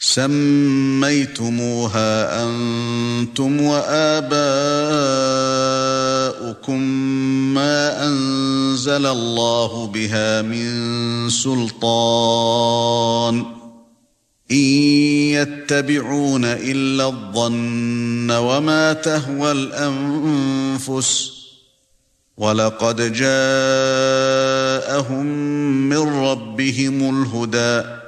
سميتموها أنتم وآباؤكم ما أنزل الله بها من سلطان إن يتبعون إلا الظن وما تهوى الأنفس ولقد جاءهم من ربهم الهدى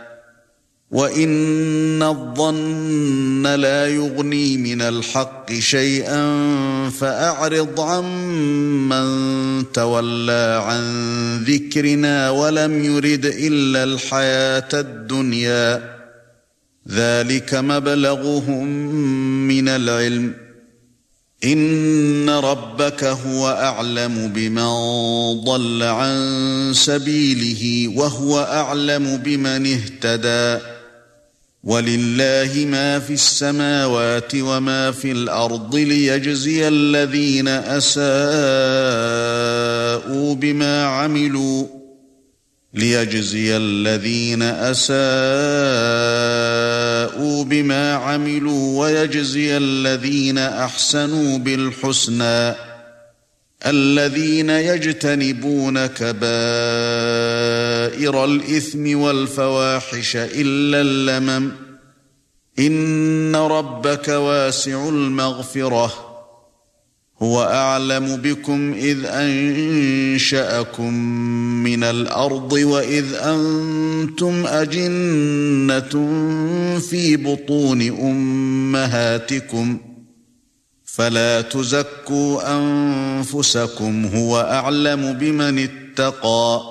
وَإِنَّ الظَّنَّ لَا يُغْنِي مِنَ الْحَقِّ شَيْئًا فَأَعْرِضْ عَمَّن تَوَلَّى عَن ذِكْرِنَا وَلَمْ يُرِدْ إِلَّا الْحَيَاةَ الدُّنْيَا ذَلِكَ مَبْلَغُهُم مِّنَ الْعِلْمِ إِنَّ رَبَّكَ هُوَ أَعْلَمُ بِمَنْ ضَلَّ عَن سَبِيلِهِ وَهُوَ أَعْلَمُ بِمَنِ اهْتَدَى وَلِلَّهِ مَا فِي السَّمَاوَاتِ وَمَا فِي الْأَرْضِ لِيَجْزِيَ الَّذِينَ أَسَاءُوا بِمَا عَمِلُوا لِيَجْزِيَ الَّذِينَ أَسَاءُوا بِمَا عَمِلُوا وَيَجْزِيَ الَّذِينَ أَحْسَنُوا بِالْحُسْنَى الَّذِينَ يَجْتَنِبُونَ كَبَائِرَ الْإِثْمِ وَالْفَوَاحِشَ إِلَّا اللَّمَمَ. إِنَّ رَبَّكَ وَاسِعُ الْمَغْفِرَةِ. هُوَ أَعْلَمُ بِكُمْ إِذْ أَنشَأَكُم مِّنَ الْأَرْضِ وَإِذْ أَنتُمْ أَجِنَّةٌ فِي بُطُونِ أُمَّهَاتِكُمْ ۖ. فلا تزكوا أنفسكم هو أعلم بمن اتقى.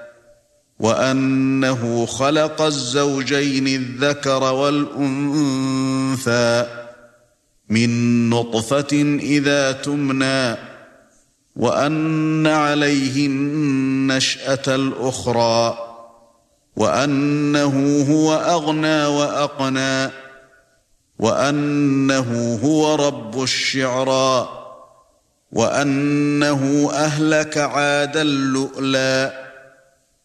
وَأَنَّهُ خَلَقَ الزَّوْجَيْنِ الذَّكَرَ وَالْأُنثَى مِن نُّطْفَةٍ إِذَا تُمْنَىٰ وَأَنَّ عَلَيْهِ النَّشْأَةَ الْأُخْرَى وَأَنَّهُ هُوَ أَغْنَى وَأَقْنَى وَأَنَّهُ هُوَ رَبُّ الشِّعْرَىٰ وَأَنَّهُ أَهْلَكَ عَادًا لُؤْلًا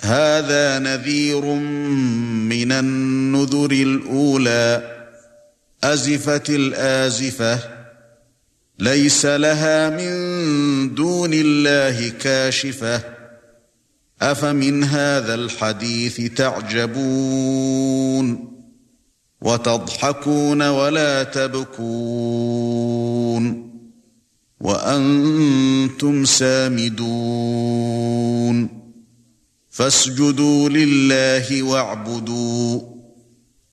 هَذَا نَذِيرٌ مِنَ النُّذُرِ الْأُولَى. أَزِفَتِ الْآزِفَةُ لَيْسَ لَهَا مِن دُونِ اللَّهِ كَاشِفَةٌ. أَفَمِنْ هَذَا الْحَدِيثِ تَعْجَبُونَ؟ وَتَضْحَكُونَ وَلَا تَبْكُونَ؟ وَأَنْتُمْ سَامِدُونَ. فَاسْجُدُوا لِلَّهِ وَاعْبُدُوا.